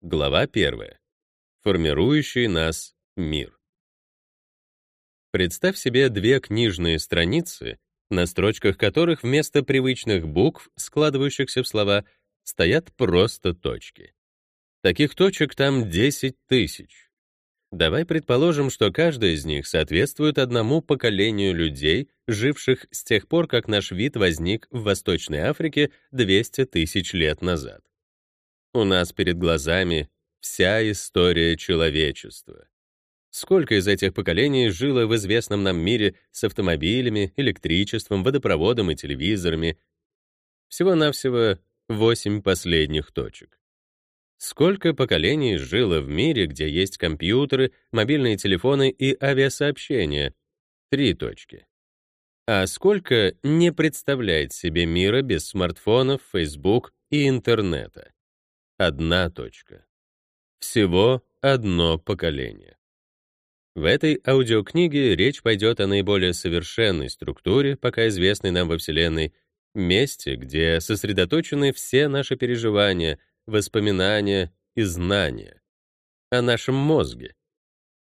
Глава 1. Формирующий нас мир. Представь себе две книжные страницы, на строчках которых вместо привычных букв, складывающихся в слова, стоят просто точки. Таких точек там 10 тысяч. Давай предположим, что каждая из них соответствует одному поколению людей, живших с тех пор, как наш вид возник в Восточной Африке 200 тысяч лет назад. У нас перед глазами вся история человечества. Сколько из этих поколений жило в известном нам мире с автомобилями, электричеством, водопроводом и телевизорами? Всего-навсего восемь последних точек. Сколько поколений жило в мире, где есть компьютеры, мобильные телефоны и авиасообщения? Три точки. А сколько не представляет себе мира без смартфонов, Facebook и интернета? Одна точка. Всего одно поколение. В этой аудиокниге речь пойдет о наиболее совершенной структуре, пока известной нам во Вселенной, месте, где сосредоточены все наши переживания, воспоминания и знания. О нашем мозге.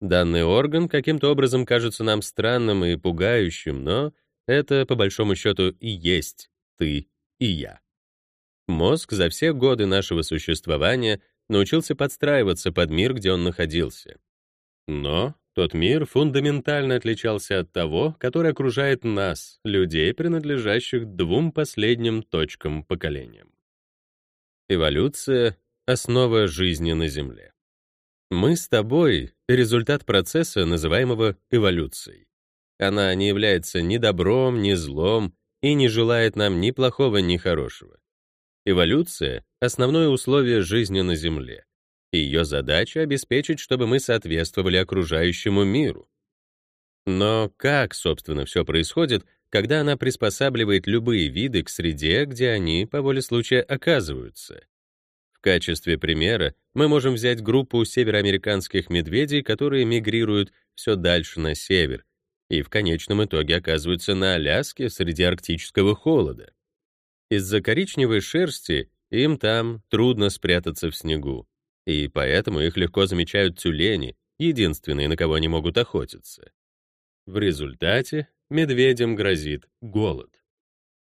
Данный орган каким-то образом кажется нам странным и пугающим, но это, по большому счету, и есть ты и я. Мозг за все годы нашего существования научился подстраиваться под мир, где он находился. Но тот мир фундаментально отличался от того, который окружает нас, людей, принадлежащих двум последним точкам поколениям. Эволюция — основа жизни на Земле. Мы с тобой — результат процесса, называемого эволюцией. Она не является ни добром, ни злом и не желает нам ни плохого, ни хорошего. Эволюция — основное условие жизни на Земле. Ее задача — обеспечить, чтобы мы соответствовали окружающему миру. Но как, собственно, все происходит, когда она приспосабливает любые виды к среде, где они, по воле случая, оказываются? В качестве примера мы можем взять группу североамериканских медведей, которые мигрируют все дальше на север, и в конечном итоге оказываются на Аляске среди арктического холода. Из-за коричневой шерсти им там трудно спрятаться в снегу, и поэтому их легко замечают тюлени, единственные, на кого они могут охотиться. В результате медведям грозит голод.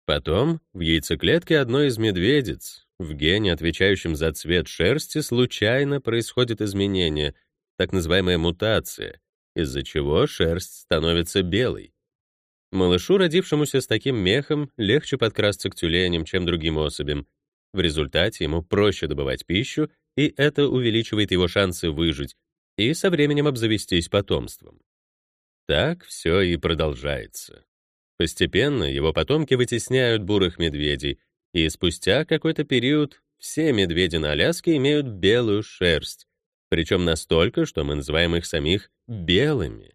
Потом в яйцеклетке одной из медведиц, в гене, отвечающем за цвет шерсти, случайно происходит изменение, так называемая мутация, из-за чего шерсть становится белой. Малышу, родившемуся с таким мехом, легче подкрасться к тюленям, чем другим особям. В результате ему проще добывать пищу, и это увеличивает его шансы выжить и со временем обзавестись потомством. Так все и продолжается. Постепенно его потомки вытесняют бурых медведей, и спустя какой-то период все медведи на Аляске имеют белую шерсть, причем настолько, что мы называем их самих белыми.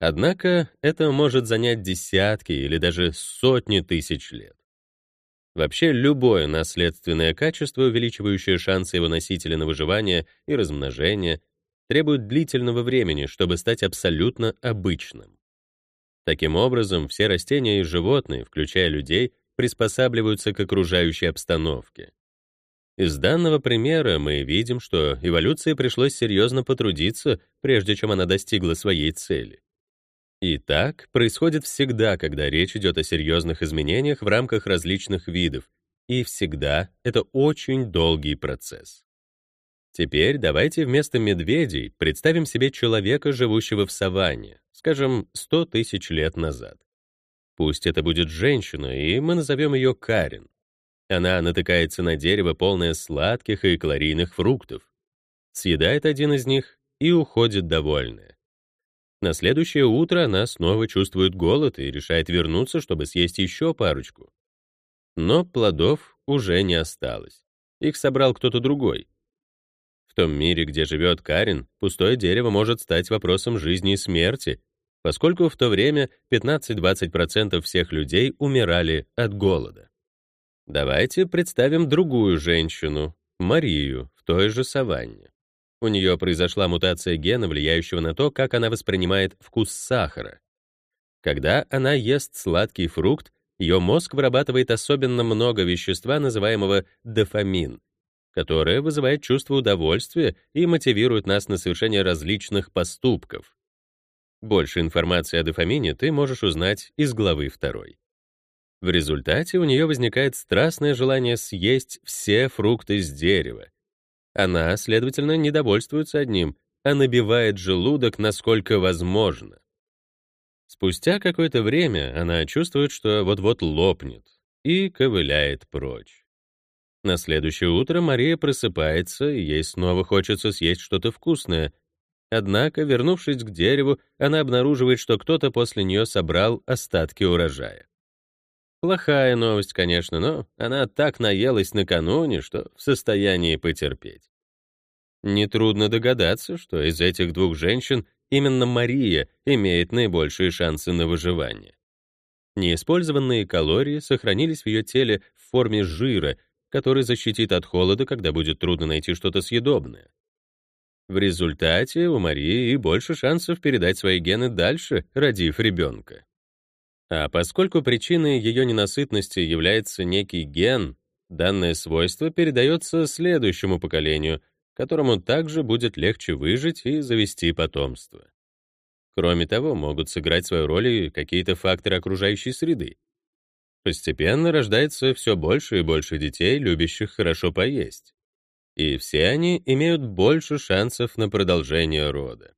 Однако это может занять десятки или даже сотни тысяч лет. Вообще, любое наследственное качество, увеличивающее шансы его носителя на выживание и размножение, требует длительного времени, чтобы стать абсолютно обычным. Таким образом, все растения и животные, включая людей, приспосабливаются к окружающей обстановке. Из данного примера мы видим, что эволюции пришлось серьезно потрудиться, прежде чем она достигла своей цели. И так происходит всегда, когда речь идет о серьезных изменениях в рамках различных видов, и всегда это очень долгий процесс. Теперь давайте вместо медведей представим себе человека, живущего в саванне, скажем, 100 тысяч лет назад. Пусть это будет женщина, и мы назовем ее Карин. Она натыкается на дерево, полное сладких и калорийных фруктов, съедает один из них и уходит довольная. На следующее утро она снова чувствует голод и решает вернуться, чтобы съесть еще парочку. Но плодов уже не осталось. Их собрал кто-то другой. В том мире, где живет Карин, пустое дерево может стать вопросом жизни и смерти, поскольку в то время 15-20% всех людей умирали от голода. Давайте представим другую женщину, Марию, в той же саванне. У нее произошла мутация гена, влияющего на то, как она воспринимает вкус сахара. Когда она ест сладкий фрукт, ее мозг вырабатывает особенно много вещества, называемого дофамин. которое вызывает чувство удовольствия и мотивирует нас на совершение различных поступков. Больше информации о дофамине ты можешь узнать из главы 2. В результате у нее возникает страстное желание съесть все фрукты с дерева. Она, следовательно, не довольствуется одним, а набивает желудок насколько возможно. Спустя какое-то время она чувствует, что вот-вот лопнет, и ковыляет прочь. На следующее утро Мария просыпается, и ей снова хочется съесть что-то вкусное. Однако, вернувшись к дереву, она обнаруживает, что кто-то после нее собрал остатки урожая. Плохая новость, конечно, но она так наелась накануне, что в состоянии потерпеть. Нетрудно догадаться, что из этих двух женщин именно Мария имеет наибольшие шансы на выживание. Неиспользованные калории сохранились в ее теле в форме жира, который защитит от холода, когда будет трудно найти что-то съедобное. В результате у Марии и больше шансов передать свои гены дальше, родив ребенка. А поскольку причиной ее ненасытности является некий ген, данное свойство передается следующему поколению — которому также будет легче выжить и завести потомство. Кроме того, могут сыграть свою роль и какие-то факторы окружающей среды. Постепенно рождается все больше и больше детей, любящих хорошо поесть. И все они имеют больше шансов на продолжение рода.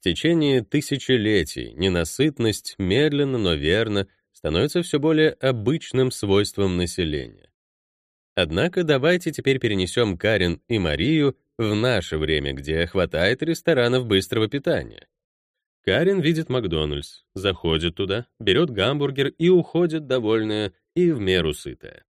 В течение тысячелетий ненасытность медленно, но верно становится все более обычным свойством населения. Однако давайте теперь перенесем Карен и Марию в наше время, где хватает ресторанов быстрого питания. Карен видит Макдональдс, заходит туда, берет гамбургер и уходит довольная и в меру сытая.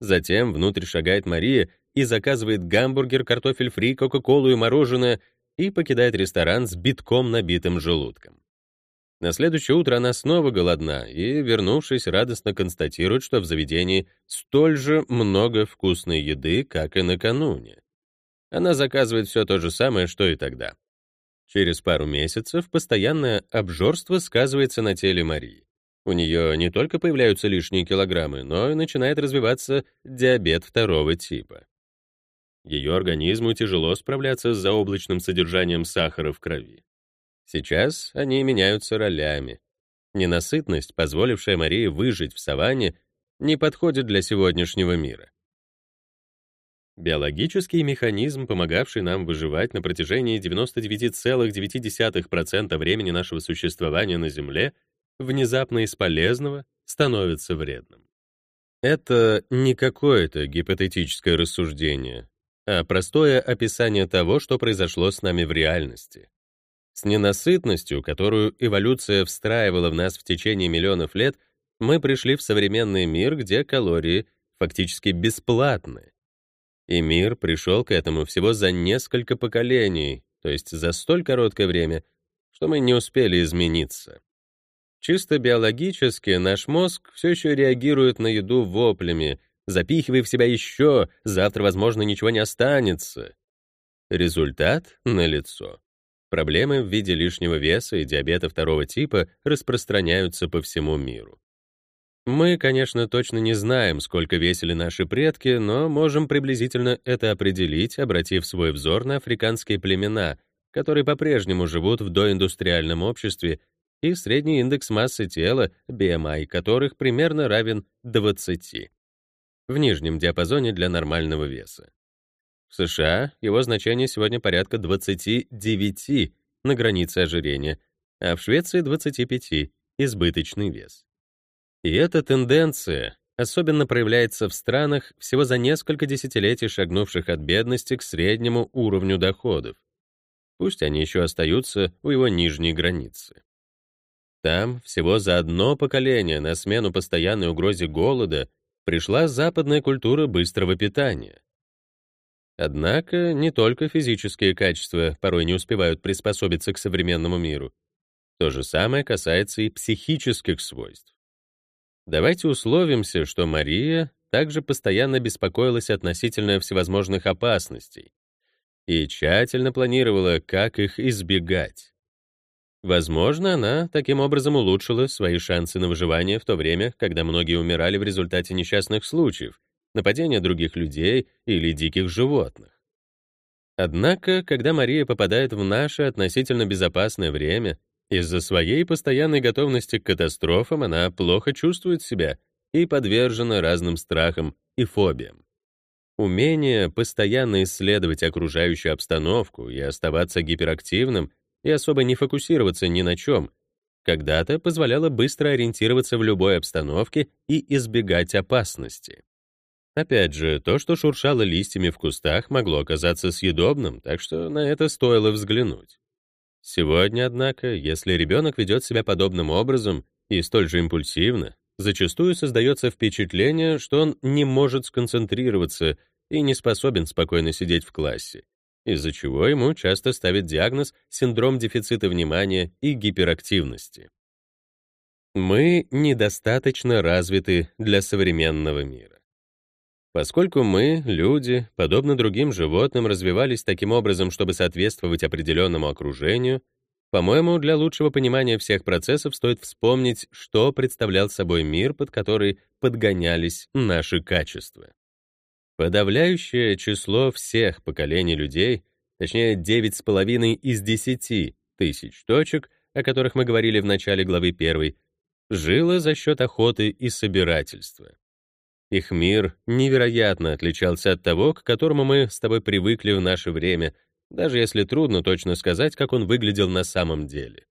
Затем внутрь шагает Мария и заказывает гамбургер, картофель фри, кока-колу и мороженое и покидает ресторан с битком набитым желудком. На следующее утро она снова голодна и, вернувшись, радостно констатирует, что в заведении столь же много вкусной еды, как и накануне. Она заказывает все то же самое, что и тогда. Через пару месяцев постоянное обжорство сказывается на теле Марии. У нее не только появляются лишние килограммы, но и начинает развиваться диабет второго типа. Ее организму тяжело справляться с заоблачным содержанием сахара в крови. Сейчас они меняются ролями. Ненасытность, позволившая Марии выжить в саванне, не подходит для сегодняшнего мира. Биологический механизм, помогавший нам выживать на протяжении 99,9% времени нашего существования на Земле, внезапно из полезного становится вредным. Это не какое-то гипотетическое рассуждение, а простое описание того, что произошло с нами в реальности. С ненасытностью, которую эволюция встраивала в нас в течение миллионов лет, мы пришли в современный мир, где калории фактически бесплатны. И мир пришел к этому всего за несколько поколений, то есть за столь короткое время, что мы не успели измениться. Чисто биологически наш мозг все еще реагирует на еду воплями, запихивая в себя еще, завтра, возможно, ничего не останется. Результат налицо. Проблемы в виде лишнего веса и диабета второго типа распространяются по всему миру. Мы, конечно, точно не знаем, сколько весили наши предки, но можем приблизительно это определить, обратив свой взор на африканские племена, которые по-прежнему живут в доиндустриальном обществе, и средний индекс массы тела, BMI, которых примерно равен 20, в нижнем диапазоне для нормального веса. В США его значение сегодня порядка 29 на границе ожирения, а в Швеции 25 избыточный вес. И эта тенденция особенно проявляется в странах, всего за несколько десятилетий шагнувших от бедности к среднему уровню доходов. Пусть они еще остаются у его нижней границы. Там всего за одно поколение на смену постоянной угрозе голода пришла западная культура быстрого питания. Однако не только физические качества порой не успевают приспособиться к современному миру. То же самое касается и психических свойств. Давайте условимся, что Мария также постоянно беспокоилась относительно всевозможных опасностей и тщательно планировала, как их избегать. Возможно, она таким образом улучшила свои шансы на выживание в то время, когда многие умирали в результате несчастных случаев, нападения других людей или диких животных. Однако, когда Мария попадает в наше относительно безопасное время, из-за своей постоянной готовности к катастрофам она плохо чувствует себя и подвержена разным страхам и фобиям. Умение постоянно исследовать окружающую обстановку и оставаться гиперактивным и особо не фокусироваться ни на чем, когда-то позволяло быстро ориентироваться в любой обстановке и избегать опасности. Опять же, то, что шуршало листьями в кустах, могло оказаться съедобным, так что на это стоило взглянуть. Сегодня, однако, если ребенок ведет себя подобным образом и столь же импульсивно, зачастую создается впечатление, что он не может сконцентрироваться и не способен спокойно сидеть в классе, из-за чего ему часто ставят диагноз синдром дефицита внимания и гиперактивности. Мы недостаточно развиты для современного мира. Поскольку мы, люди, подобно другим животным, развивались таким образом, чтобы соответствовать определенному окружению, по-моему, для лучшего понимания всех процессов стоит вспомнить, что представлял собой мир, под который подгонялись наши качества. Подавляющее число всех поколений людей, точнее 9,5 из 10 тысяч точек, о которых мы говорили в начале главы 1, жило за счет охоты и собирательства. Их мир невероятно отличался от того, к которому мы с тобой привыкли в наше время, даже если трудно точно сказать, как он выглядел на самом деле.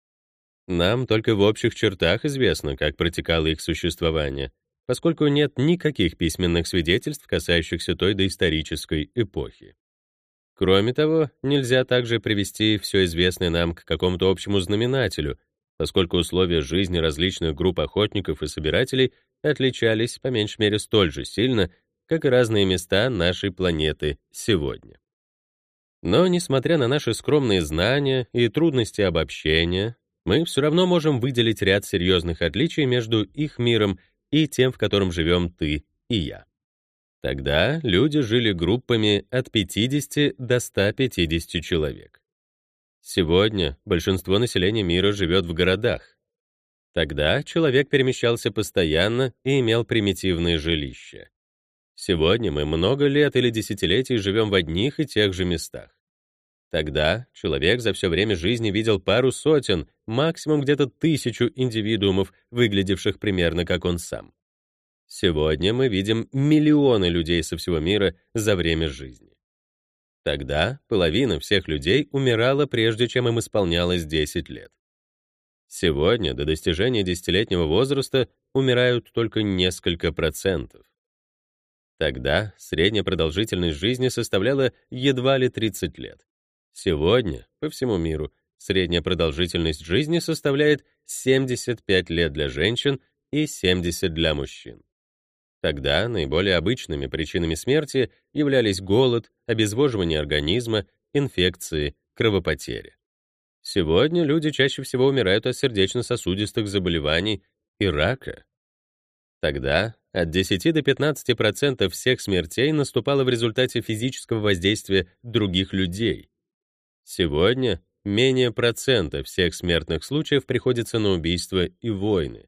Нам только в общих чертах известно, как протекало их существование, поскольку нет никаких письменных свидетельств, касающихся той доисторической эпохи. Кроме того, нельзя также привести все известное нам к какому-то общему знаменателю, поскольку условия жизни различных групп охотников и собирателей отличались по меньшей мере столь же сильно, как и разные места нашей планеты сегодня. Но, несмотря на наши скромные знания и трудности обобщения, мы все равно можем выделить ряд серьезных отличий между их миром и тем, в котором живем ты и я. Тогда люди жили группами от 50 до 150 человек. Сегодня большинство населения мира живет в городах. Тогда человек перемещался постоянно и имел примитивные жилища. Сегодня мы много лет или десятилетий живем в одних и тех же местах. Тогда человек за все время жизни видел пару сотен, максимум где-то тысячу индивидуумов, выглядевших примерно как он сам. Сегодня мы видим миллионы людей со всего мира за время жизни. Тогда половина всех людей умирала, прежде чем им исполнялось 10 лет. Сегодня до достижения десятилетнего возраста умирают только несколько процентов. Тогда средняя продолжительность жизни составляла едва ли 30 лет. Сегодня, по всему миру, средняя продолжительность жизни составляет 75 лет для женщин и 70 для мужчин. Тогда наиболее обычными причинами смерти являлись голод, обезвоживание организма, инфекции, кровопотери. Сегодня люди чаще всего умирают от сердечно-сосудистых заболеваний и рака. Тогда от 10 до 15% всех смертей наступало в результате физического воздействия других людей. Сегодня менее процента всех смертных случаев приходится на убийства и войны,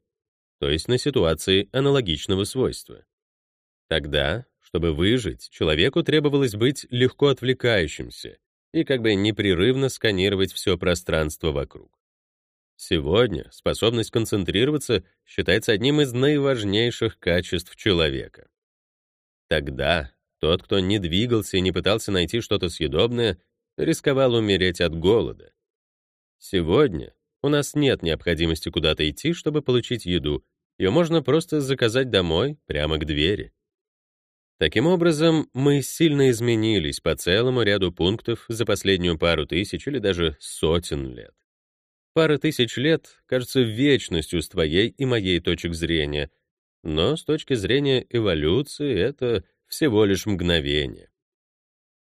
то есть на ситуации аналогичного свойства. Тогда, чтобы выжить, человеку требовалось быть легко отвлекающимся и как бы непрерывно сканировать все пространство вокруг. Сегодня способность концентрироваться считается одним из наиважнейших качеств человека. Тогда тот, кто не двигался и не пытался найти что-то съедобное, рисковал умереть от голода. Сегодня у нас нет необходимости куда-то идти, чтобы получить еду. Ее можно просто заказать домой, прямо к двери. Таким образом, мы сильно изменились по целому ряду пунктов за последнюю пару тысяч или даже сотен лет. Пара тысяч лет кажется вечностью с твоей и моей точек зрения, но с точки зрения эволюции это всего лишь мгновение.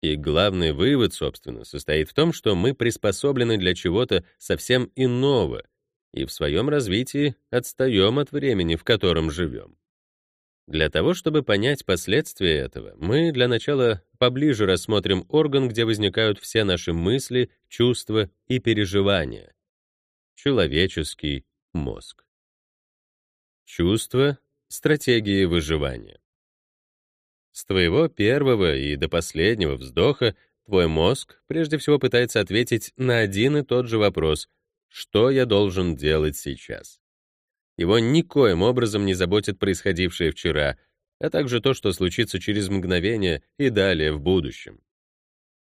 И главный вывод, собственно, состоит в том, что мы приспособлены для чего-то совсем иного и в своем развитии отстаем от времени, в котором живем. Для того, чтобы понять последствия этого, мы для начала поближе рассмотрим орган, где возникают все наши мысли, чувства и переживания. Человеческий мозг. Чувства — стратегии выживания. С твоего первого и до последнего вздоха твой мозг прежде всего пытается ответить на один и тот же вопрос «Что я должен делать сейчас?». Его никоим образом не заботит происходившее вчера, а также то, что случится через мгновение и далее в будущем.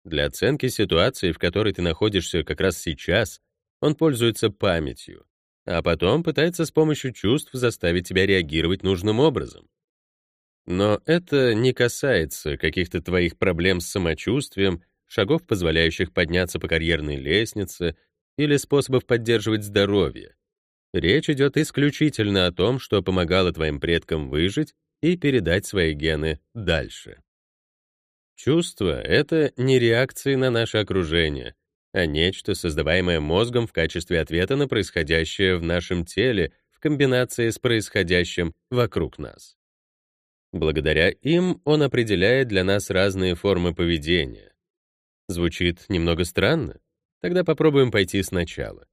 Для оценки ситуации, в которой ты находишься как раз сейчас, он пользуется памятью, а потом пытается с помощью чувств заставить тебя реагировать нужным образом. Но это не касается каких-то твоих проблем с самочувствием, шагов, позволяющих подняться по карьерной лестнице, или способов поддерживать здоровье. Речь идет исключительно о том, что помогало твоим предкам выжить и передать свои гены дальше. Чувство — это не реакции на наше окружение, а нечто, создаваемое мозгом в качестве ответа на происходящее в нашем теле в комбинации с происходящим вокруг нас. Благодаря им он определяет для нас разные формы поведения. Звучит немного странно? Тогда попробуем пойти сначала.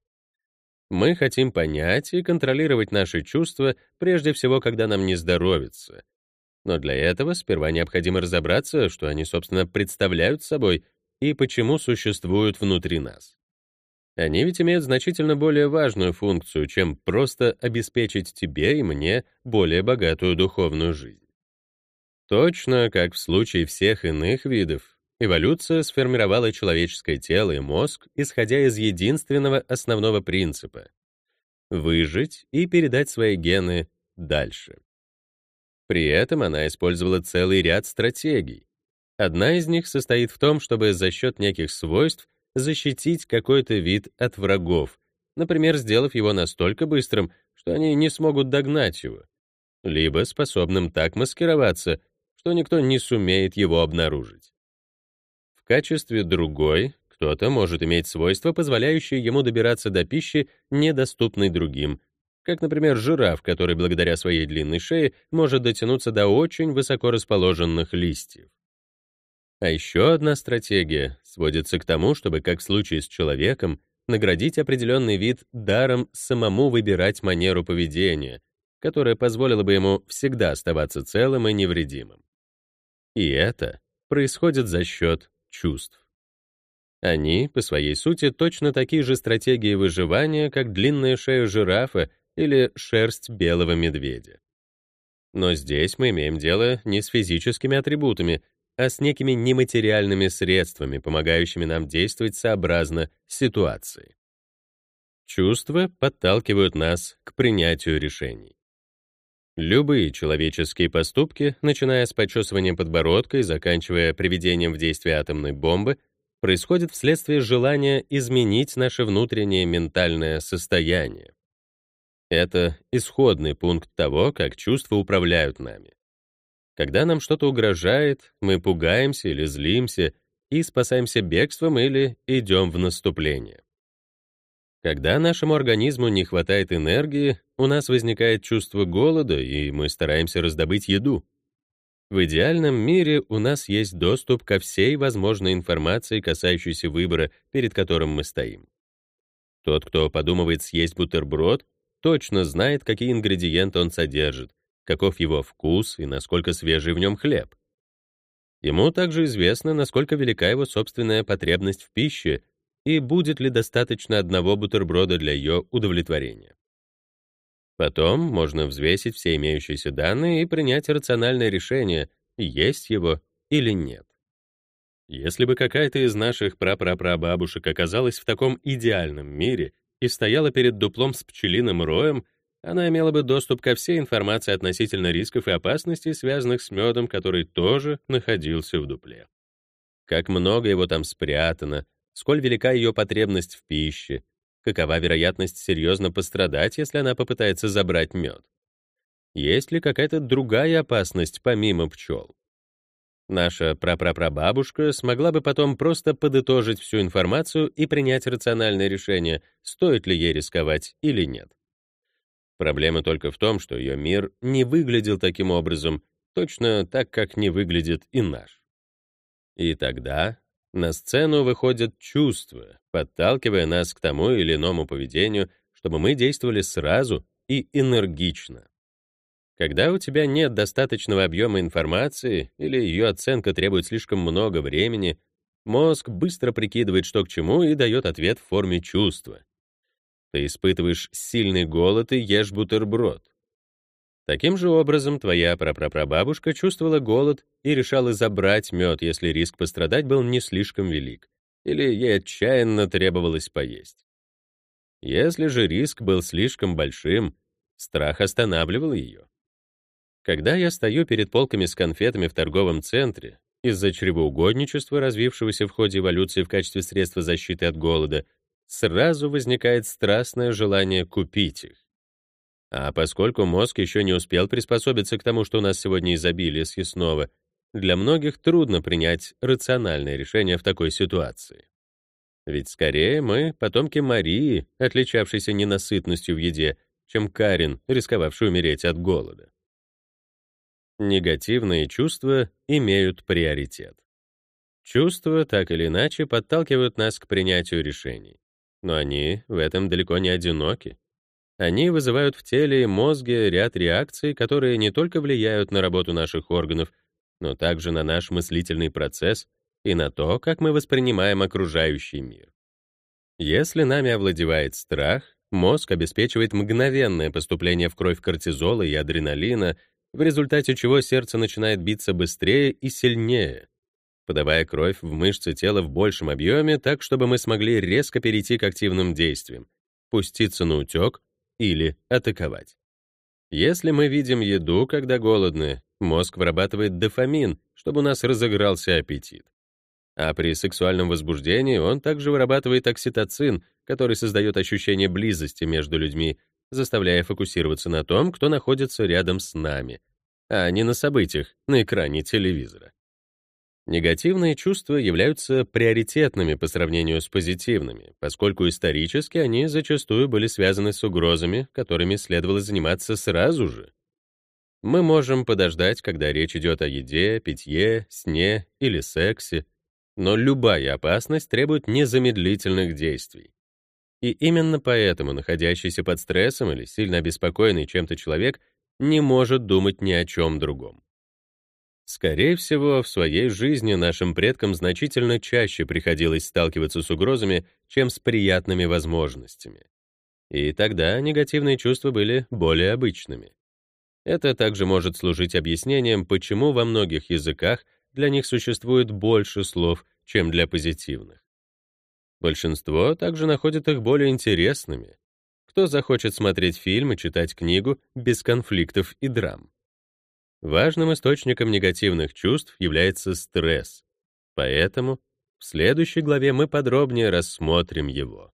Мы хотим понять и контролировать наши чувства, прежде всего, когда нам не здоровится. Но для этого сперва необходимо разобраться, что они, собственно, представляют собой и почему существуют внутри нас. Они ведь имеют значительно более важную функцию, чем просто обеспечить тебе и мне более богатую духовную жизнь. Точно как в случае всех иных видов, эволюция сформировала человеческое тело и мозг, исходя из единственного основного принципа — выжить и передать свои гены дальше. При этом она использовала целый ряд стратегий, Одна из них состоит в том, чтобы за счет неких свойств защитить какой-то вид от врагов, например, сделав его настолько быстрым, что они не смогут догнать его, либо способным так маскироваться, что никто не сумеет его обнаружить. В качестве другой кто-то может иметь свойства, позволяющие ему добираться до пищи, недоступной другим, как, например, жираф, который благодаря своей длинной шее может дотянуться до очень высоко расположенных листьев. А еще одна стратегия сводится к тому, чтобы, как в случае с человеком, наградить определенный вид даром самому выбирать манеру поведения, которая позволила бы ему всегда оставаться целым и невредимым. И это происходит за счет чувств. Они, по своей сути, точно такие же стратегии выживания, как длинная шея жирафа или шерсть белого медведя. Но здесь мы имеем дело не с физическими атрибутами, а с некими нематериальными средствами, помогающими нам действовать сообразно ситуации. Чувства подталкивают нас к принятию решений. Любые человеческие поступки, начиная с почесывания подбородка и заканчивая приведением в действие атомной бомбы, происходят вследствие желания изменить наше внутреннее ментальное состояние. Это исходный пункт того, как чувства управляют нами. Когда нам что-то угрожает, мы пугаемся или злимся и спасаемся бегством или идем в наступление. Когда нашему организму не хватает энергии, у нас возникает чувство голода, и мы стараемся раздобыть еду. В идеальном мире у нас есть доступ ко всей возможной информации, касающейся выбора, перед которым мы стоим. Тот, кто подумывает съесть бутерброд, точно знает, какие ингредиенты он содержит, каков его вкус и насколько свежий в нем хлеб. Ему также известно, насколько велика его собственная потребность в пище и будет ли достаточно одного бутерброда для ее удовлетворения. Потом можно взвесить все имеющиеся данные и принять рациональное решение, есть его или нет. Если бы какая-то из наших прапрапрабабушек оказалась в таком идеальном мире и стояла перед дуплом с пчелиным роем, она имела бы доступ ко всей информации относительно рисков и опасностей, связанных с медом, который тоже находился в дупле. Как много его там спрятано, сколь велика ее потребность в пище, какова вероятность серьезно пострадать, если она попытается забрать мед. Есть ли какая-то другая опасность помимо пчел? Наша прапрапрабабушка смогла бы потом просто подытожить всю информацию и принять рациональное решение, стоит ли ей рисковать или нет. Проблема только в том, что ее мир не выглядел таким образом, точно так, как не выглядит и наш. И тогда на сцену выходят чувства, подталкивая нас к тому или иному поведению, чтобы мы действовали сразу и энергично. Когда у тебя нет достаточного объема информации или ее оценка требует слишком много времени, мозг быстро прикидывает, что к чему, и дает ответ в форме чувства. Ты испытываешь сильный голод и ешь бутерброд. Таким же образом, твоя прапрапрабабушка чувствовала голод и решала забрать мед, если риск пострадать был не слишком велик, или ей отчаянно требовалось поесть. Если же риск был слишком большим, страх останавливал ее. Когда я стою перед полками с конфетами в торговом центре, из-за чревоугодничества, развившегося в ходе эволюции в качестве средства защиты от голода, сразу возникает страстное желание купить их. А поскольку мозг еще не успел приспособиться к тому, что у нас сегодня изобилие съестного, для многих трудно принять рациональное решение в такой ситуации. Ведь скорее мы — потомки Марии, отличавшейся ненасытностью в еде, чем Карин, рисковавший умереть от голода. Негативные чувства имеют приоритет. Чувства, так или иначе, подталкивают нас к принятию решений. Но они в этом далеко не одиноки. Они вызывают в теле и мозге ряд реакций, которые не только влияют на работу наших органов, но также на наш мыслительный процесс и на то, как мы воспринимаем окружающий мир. Если нами овладевает страх, мозг обеспечивает мгновенное поступление в кровь кортизола и адреналина, в результате чего сердце начинает биться быстрее и сильнее, подавая кровь в мышцы тела в большем объеме, так чтобы мы смогли резко перейти к активным действиям, пуститься на утек или атаковать. Если мы видим еду, когда голодны, мозг вырабатывает дофамин, чтобы у нас разыгрался аппетит. А при сексуальном возбуждении он также вырабатывает окситоцин, который создает ощущение близости между людьми, заставляя фокусироваться на том, кто находится рядом с нами, а не на событиях на экране телевизора. Негативные чувства являются приоритетными по сравнению с позитивными, поскольку исторически они зачастую были связаны с угрозами, которыми следовало заниматься сразу же. Мы можем подождать, когда речь идет о еде, питье, сне или сексе, но любая опасность требует незамедлительных действий. И именно поэтому находящийся под стрессом или сильно обеспокоенный чем-то человек не может думать ни о чем другом. Скорее всего, в своей жизни нашим предкам значительно чаще приходилось сталкиваться с угрозами, чем с приятными возможностями. И тогда негативные чувства были более обычными. Это также может служить объяснением, почему во многих языках для них существует больше слов, чем для позитивных. Большинство также находит их более интересными. Кто захочет смотреть фильм и читать книгу без конфликтов и драм? Важным источником негативных чувств является стресс. Поэтому в следующей главе мы подробнее рассмотрим его.